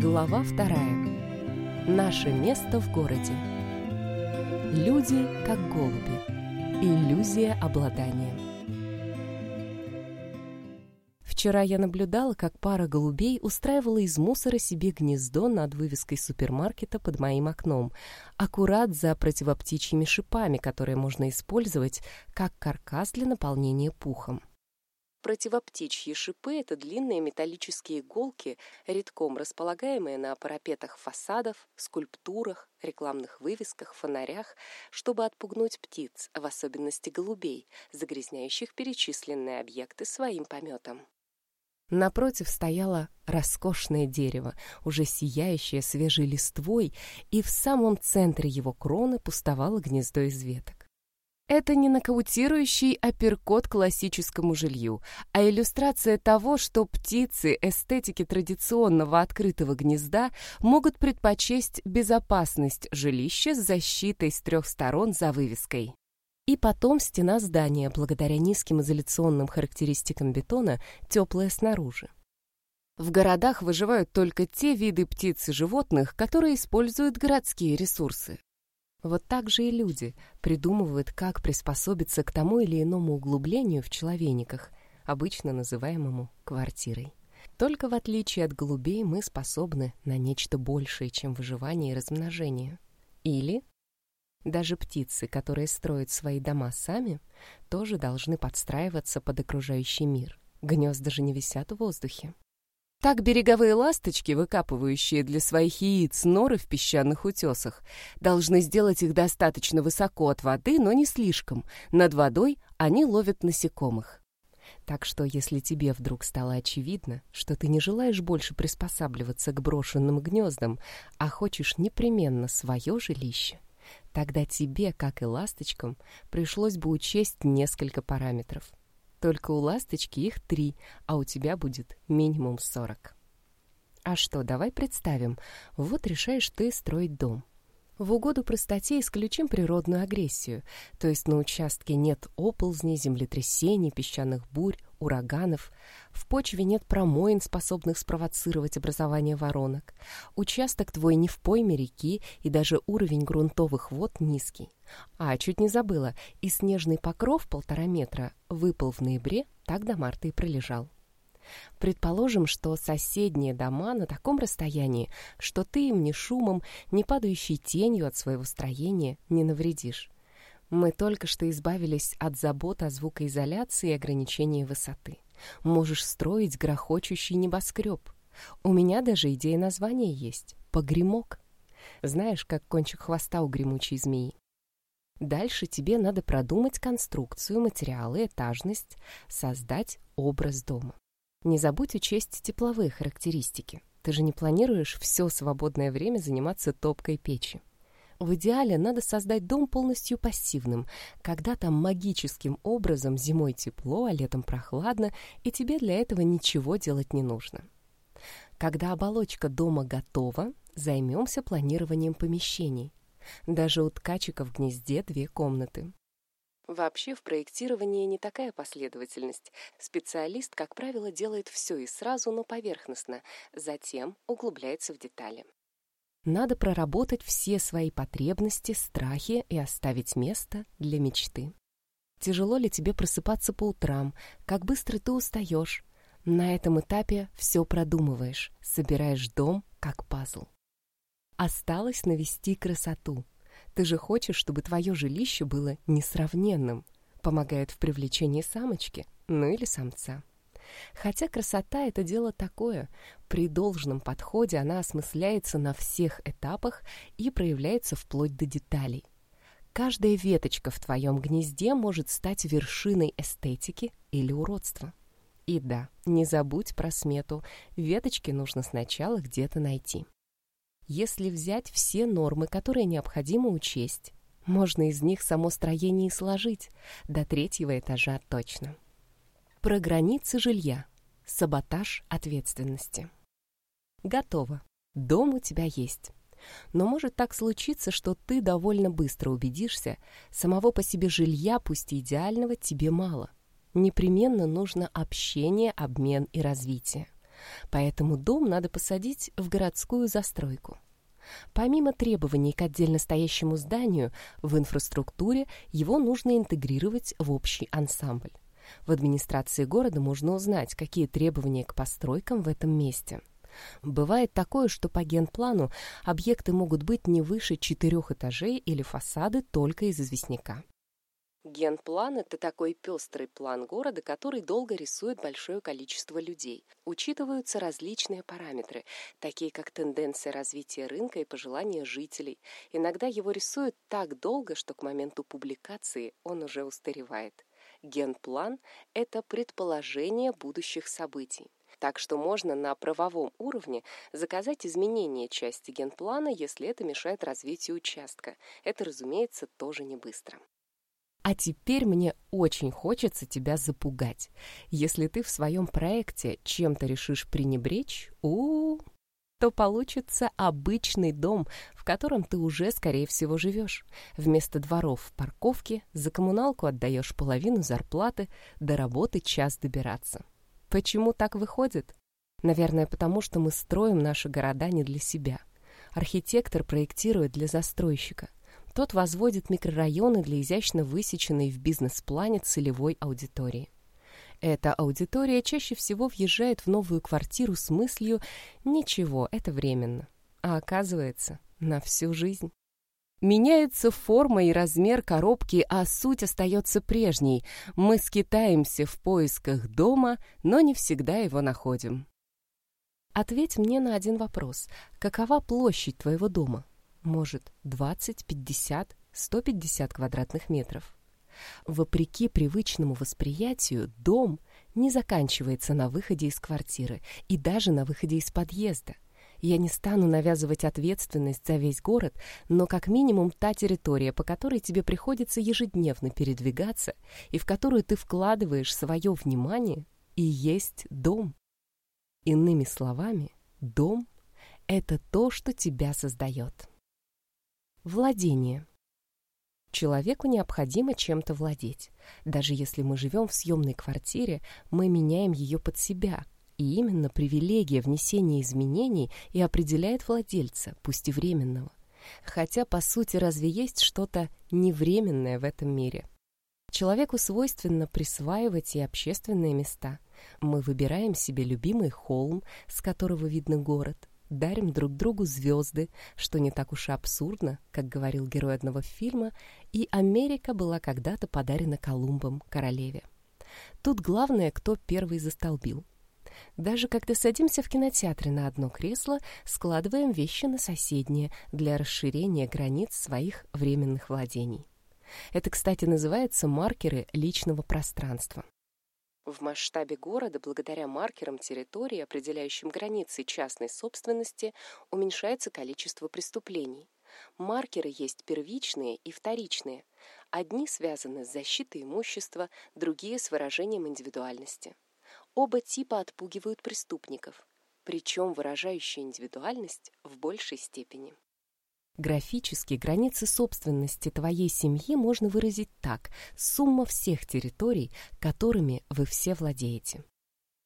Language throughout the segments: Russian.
Глава вторая. Наше место в городе. Люди как голуби. Иллюзия обладания. Вчера я наблюдала, как пара голубей устраивала из мусора себе гнездо над вывеской супермаркета под моим окном, аккурат за противоптичьими шипами, которые можно использовать как каркас для наполнения пухом. Противоптичьи шипы — это длинные металлические иголки, редком располагаемые на парапетах фасадов, скульптурах, рекламных вывесках, фонарях, чтобы отпугнуть птиц, в особенности голубей, загрязняющих перечисленные объекты своим пометом. Напротив стояло роскошное дерево, уже сияющее свежей листвой, и в самом центре его кроны пустовало гнездо из веток. Это не нокаутирующий апперкот классическому жилью, а иллюстрация того, что птицы эстетики традиционного открытого гнезда могут предпочесть безопасность жилища с защитой с трех сторон за вывеской. И потом стена здания, благодаря низким изоляционным характеристикам бетона, теплая снаружи. В городах выживают только те виды птиц и животных, которые используют городские ресурсы. Вот так же и люди придумывают, как приспособиться к тому или иному углублению в человениках, обычно называемому квартирой. Только в отличие от голубей мы способны на нечто большее, чем выживание и размножение. Или даже птицы, которые строят свои дома сами, тоже должны подстраиваться под окружающий мир. Гнезда же не висят в воздухе. Так береговые ласточки, выкапывающие для своих яиц норы в песчаных утесах, должны сделать их достаточно высоко от воды, но не слишком. Над водой они ловят насекомых. Так что, если тебе вдруг стало очевидно, что ты не желаешь больше приспосабливаться к брошенным гнездам, а хочешь непременно свое жилище, тогда тебе, как и ласточкам, пришлось бы учесть несколько параметров. Только у ласточки их три, а у тебя будет минимум сорок. А что, давай представим. Вот решаешь ты строить дом. В угоду простоте исключим природную агрессию, то есть на участке нет оползней, землетрясений, песчаных бурь, ураганов, в почве нет промоин, способных спровоцировать образование воронок, участок твой не в пойме реки и даже уровень грунтовых вод низкий. А, чуть не забыла, и снежный покров полтора метра выпал в ноябре, так до марта и пролежал. Предположим, что соседние дома на таком расстоянии, что ты им ни шумом, ни падающей тенью от своего строения не навредишь. Мы только что избавились от забот о звукоизоляции и ограничении высоты. Можешь строить грохочущий небоскреб. У меня даже идея названия есть — погремок. Знаешь, как кончик хвоста у гремучей змеи. Дальше тебе надо продумать конструкцию, материалы, этажность, создать образ дома. Не забудь учесть тепловые характеристики. Ты же не планируешь все свободное время заниматься топкой печи. В идеале надо создать дом полностью пассивным, когда там магическим образом зимой тепло, а летом прохладно, и тебе для этого ничего делать не нужно. Когда оболочка дома готова, займемся планированием помещений. Даже у ткачика в гнезде две комнаты. Вообще в проектировании не такая последовательность. Специалист, как правило, делает все и сразу, но поверхностно, затем углубляется в детали. Надо проработать все свои потребности, страхи и оставить место для мечты. Тяжело ли тебе просыпаться по утрам? Как быстро ты устаешь? На этом этапе все продумываешь, собираешь дом как пазл. Осталось навести красоту — ты же хочешь, чтобы твое жилище было несравненным. Помогает в привлечении самочки, ну или самца. Хотя красота — это дело такое. При должном подходе она осмысляется на всех этапах и проявляется вплоть до деталей. Каждая веточка в твоем гнезде может стать вершиной эстетики или уродства. И да, не забудь про смету. Веточки нужно сначала где-то найти. Если взять все нормы, которые необходимо учесть, можно из них само строение и сложить, до третьего этажа точно. Про границы жилья. Саботаж ответственности. Готово. Дом у тебя есть. Но может так случиться, что ты довольно быстро убедишься, самого по себе жилья, пусть и идеального, тебе мало. Непременно нужно общение, обмен и развитие. Поэтому дом надо посадить в городскую застройку. Помимо требований к отдельно стоящему зданию, в инфраструктуре его нужно интегрировать в общий ансамбль. В администрации города можно узнать, какие требования к постройкам в этом месте. Бывает такое, что по генплану объекты могут быть не выше четырех этажей или фасады только из известняка. Генплан – это такой пестрый план города, который долго рисует большое количество людей. Учитываются различные параметры, такие как тенденция развития рынка и пожелания жителей. Иногда его рисуют так долго, что к моменту публикации он уже устаревает. Генплан – это предположение будущих событий. Так что можно на правовом уровне заказать изменение части генплана, если это мешает развитию участка. Это, разумеется, тоже не быстро. А теперь мне очень хочется тебя запугать. Если ты в своем проекте чем-то решишь пренебречь, у, -у, -у то получится обычный дом, в котором ты уже, скорее всего, живешь. Вместо дворов в парковке за коммуналку отдаешь половину зарплаты, до работы час добираться. Почему так выходит? Наверное, потому что мы строим наши города не для себя. Архитектор проектирует для застройщика. Тот возводит микрорайоны для изящно высеченной в бизнес-плане целевой аудитории. Эта аудитория чаще всего въезжает в новую квартиру с мыслью «ничего, это временно», а оказывается, на всю жизнь. Меняется форма и размер коробки, а суть остается прежней. Мы скитаемся в поисках дома, но не всегда его находим. Ответь мне на один вопрос. Какова площадь твоего дома? Может, 20, 50, 150 квадратных метров? Вопреки привычному восприятию, дом не заканчивается на выходе из квартиры и даже на выходе из подъезда. Я не стану навязывать ответственность за весь город, но как минимум та территория, по которой тебе приходится ежедневно передвигаться и в которую ты вкладываешь свое внимание, и есть дом. Иными словами, дом — это то, что тебя создает. Владение. Человеку необходимо чем-то владеть. Даже если мы живем в съемной квартире, мы меняем ее под себя. И именно привилегия внесения изменений и определяет владельца, пусть и временного. Хотя, по сути, разве есть что-то невременное в этом мире? Человеку свойственно присваивать и общественные места. Мы выбираем себе любимый холм, с которого видно город, дарим друг другу звезды, что не так уж и абсурдно, как говорил герой одного фильма, и Америка была когда-то подарена Колумбом королеве. Тут главное, кто первый застолбил. Даже когда садимся в кинотеатре на одно кресло, складываем вещи на соседнее для расширения границ своих временных владений. Это, кстати, называется маркеры личного пространства. В масштабе города, благодаря маркерам территории, определяющим границы частной собственности, уменьшается количество преступлений. Маркеры есть первичные и вторичные. Одни связаны с защитой имущества, другие с выражением индивидуальности. Оба типа отпугивают преступников, причем выражающие индивидуальность в большей степени. Графически границы собственности твоей семьи можно выразить так – сумма всех территорий, которыми вы все владеете.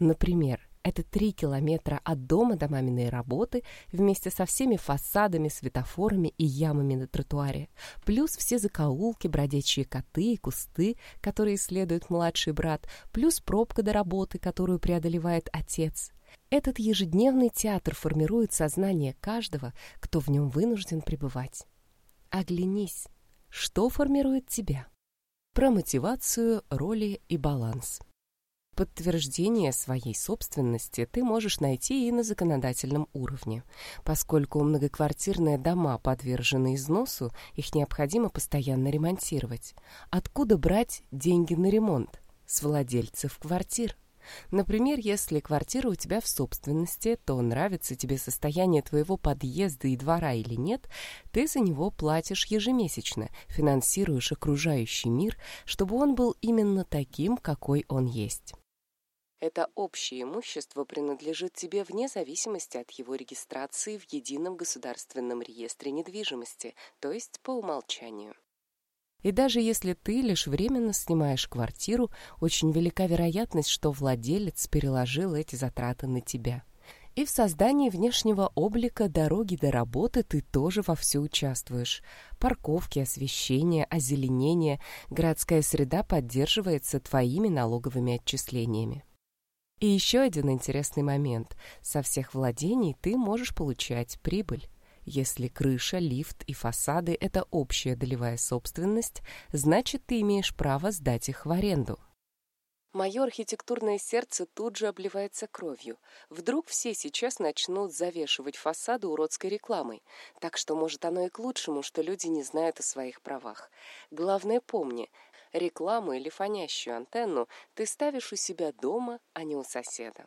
Например, это три километра от дома до маминой работы вместе со всеми фасадами, светофорами и ямами на тротуаре, плюс все закоулки, бродячие коты и кусты, которые исследует младший брат, плюс пробка до работы, которую преодолевает отец – этот ежедневный театр формирует сознание каждого, кто в нем вынужден пребывать. Оглянись, что формирует тебя? Про мотивацию, роли и баланс. Подтверждение своей собственности ты можешь найти и на законодательном уровне. Поскольку многоквартирные дома подвержены износу, их необходимо постоянно ремонтировать. Откуда брать деньги на ремонт? С владельцев квартир. Например, если квартира у тебя в собственности, то нравится тебе состояние твоего подъезда и двора или нет, ты за него платишь ежемесячно, финансируешь окружающий мир, чтобы он был именно таким, какой он есть. Это общее имущество принадлежит тебе вне зависимости от его регистрации в едином государственном реестре недвижимости, то есть по умолчанию. И даже если ты лишь временно снимаешь квартиру, очень велика вероятность, что владелец переложил эти затраты на тебя. И в создании внешнего облика дороги до работы ты тоже вовсю участвуешь. Парковки, освещение, озеленение, городская среда поддерживается твоими налоговыми отчислениями. И еще один интересный момент. Со всех владений ты можешь получать прибыль. Если крыша, лифт и фасады – это общая долевая собственность, значит, ты имеешь право сдать их в аренду. Мое архитектурное сердце тут же обливается кровью. Вдруг все сейчас начнут завешивать фасады уродской рекламой. Так что, может, оно и к лучшему, что люди не знают о своих правах. Главное помни, рекламу или фонящую антенну ты ставишь у себя дома, а не у соседа.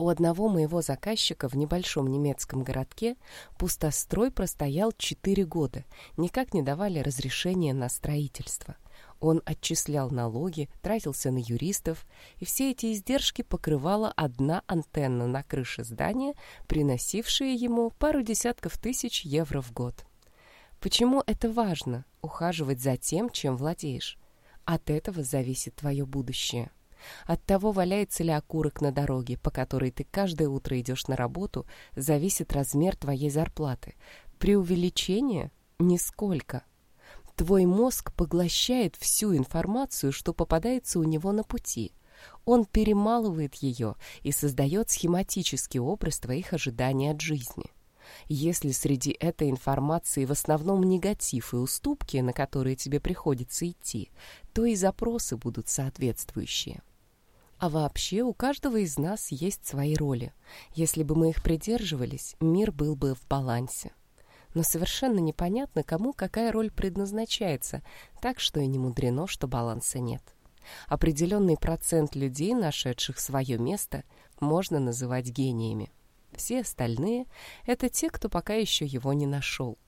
У одного моего заказчика в небольшом немецком городке пустострой простоял 4 года, никак не давали разрешения на строительство. Он отчислял налоги, тратился на юристов, и все эти издержки покрывала одна антенна на крыше здания, приносившая ему пару десятков тысяч евро в год. Почему это важно – ухаживать за тем, чем владеешь? От этого зависит твое будущее. От того, валяется ли окурок на дороге, по которой ты каждое утро идешь на работу, зависит размер твоей зарплаты. При увеличении – нисколько. Твой мозг поглощает всю информацию, что попадается у него на пути. Он перемалывает ее и создает схематический образ твоих ожиданий от жизни. Если среди этой информации в основном негатив и уступки, на которые тебе приходится идти, то и запросы будут соответствующие. А вообще у каждого из нас есть свои роли. Если бы мы их придерживались, мир был бы в балансе. Но совершенно непонятно, кому какая роль предназначается, так что и не мудрено, что баланса нет. Определенный процент людей, нашедших свое место, можно называть гениями. Все остальные — это те, кто пока еще его не нашел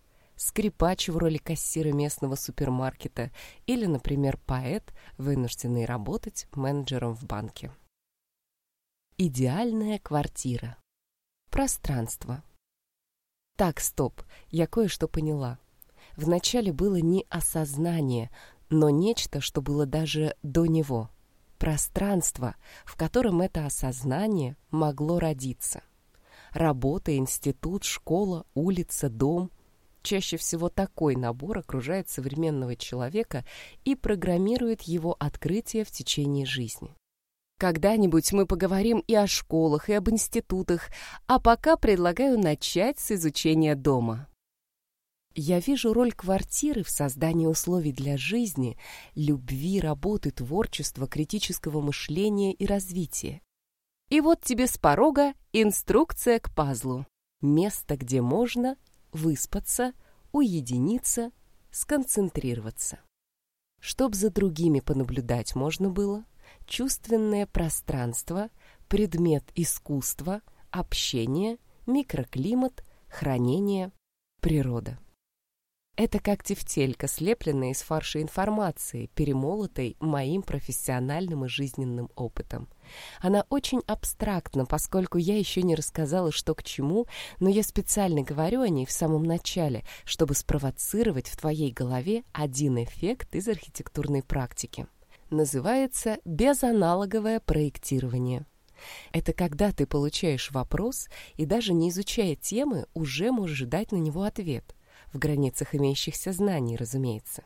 скрипач в роли кассира местного супермаркета или, например, поэт, вынужденный работать менеджером в банке. Идеальная квартира. Пространство. Так, стоп, я кое-что поняла. Вначале было не осознание, но нечто, что было даже до него. Пространство, в котором это осознание могло родиться. Работа, институт, школа, улица, дом — Чаще всего такой набор окружает современного человека и программирует его открытие в течение жизни. Когда-нибудь мы поговорим и о школах, и об институтах, а пока предлагаю начать с изучения дома. Я вижу роль квартиры в создании условий для жизни, любви, работы, творчества, критического мышления и развития. И вот тебе с порога инструкция к пазлу. Место, где можно выспаться, уединиться, сконцентрироваться. Чтоб за другими понаблюдать можно было, чувственное пространство, предмет искусства, общение, микроклимат, хранение, природа. Это как тефтелька, слепленная из фарша информации, перемолотой моим профессиональным и жизненным опытом. Она очень абстрактна, поскольку я еще не рассказала, что к чему, но я специально говорю о ней в самом начале, чтобы спровоцировать в твоей голове один эффект из архитектурной практики. Называется безаналоговое проектирование. Это когда ты получаешь вопрос и даже не изучая темы, уже можешь дать на него ответ – в границах имеющихся знаний, разумеется.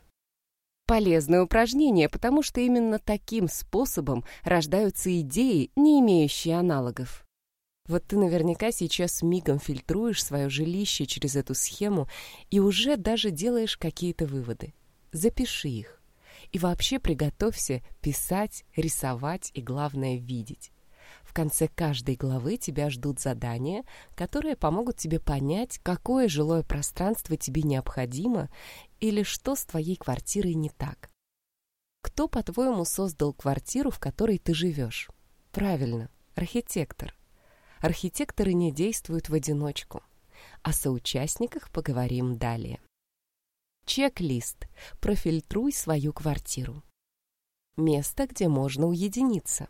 Полезное упражнение, потому что именно таким способом рождаются идеи, не имеющие аналогов. Вот ты наверняка сейчас мигом фильтруешь свое жилище через эту схему и уже даже делаешь какие-то выводы. Запиши их. И вообще приготовься писать, рисовать и, главное, видеть. Конце каждой главы тебя ждут задания, которые помогут тебе понять, какое жилое пространство тебе необходимо или что с твоей квартирой не так. Кто, по-твоему, создал квартиру, в которой ты живешь? Правильно, архитектор. Архитекторы не действуют в одиночку. О соучастниках поговорим далее. Чек-лист. Профильтруй свою квартиру. Место, где можно уединиться.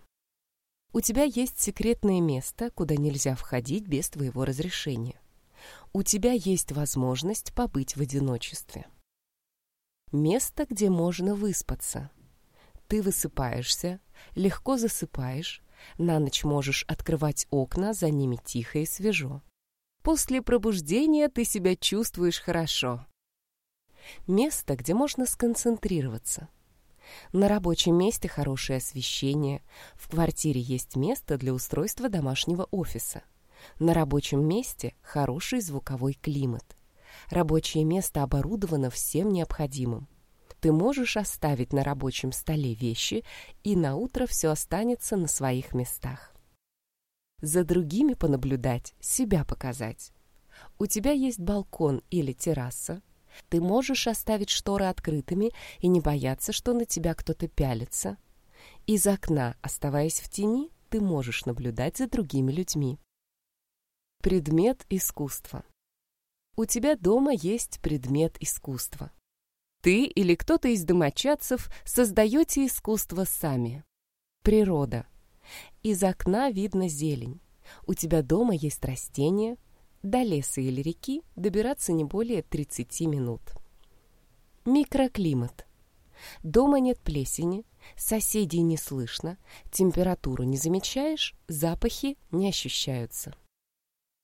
У тебя есть секретное место, куда нельзя входить без твоего разрешения. У тебя есть возможность побыть в одиночестве. Место, где можно выспаться. Ты высыпаешься, легко засыпаешь, на ночь можешь открывать окна, за ними тихо и свежо. После пробуждения ты себя чувствуешь хорошо. Место, где можно сконцентрироваться. На рабочем месте хорошее освещение. В квартире есть место для устройства домашнего офиса. На рабочем месте хороший звуковой климат. Рабочее место оборудовано всем необходимым. Ты можешь оставить на рабочем столе вещи, и на утро все останется на своих местах. За другими понаблюдать, себя показать. У тебя есть балкон или терраса, ты можешь оставить шторы открытыми и не бояться, что на тебя кто-то пялится. Из окна, оставаясь в тени, ты можешь наблюдать за другими людьми. Предмет искусства. У тебя дома есть предмет искусства. Ты или кто-то из домочадцев создаете искусство сами. Природа. Из окна видно зелень. У тебя дома есть растения, до леса или реки добираться не более 30 минут. Микроклимат. Дома нет плесени, соседей не слышно, температуру не замечаешь, запахи не ощущаются.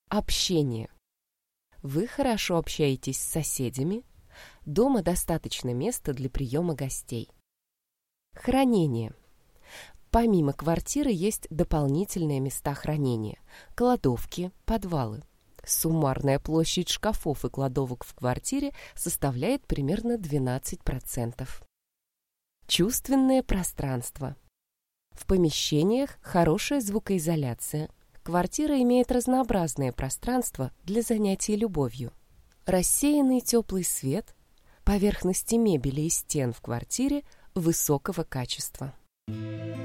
Общение. Вы хорошо общаетесь с соседями, дома достаточно места для приема гостей. Хранение. Помимо квартиры есть дополнительные места хранения – кладовки, подвалы. Суммарная площадь шкафов и кладовок в квартире составляет примерно 12%. Чувственное пространство. В помещениях хорошая звукоизоляция. Квартира имеет разнообразное пространство для занятий любовью. Рассеянный теплый свет, поверхности мебели и стен в квартире высокого качества. Thank you.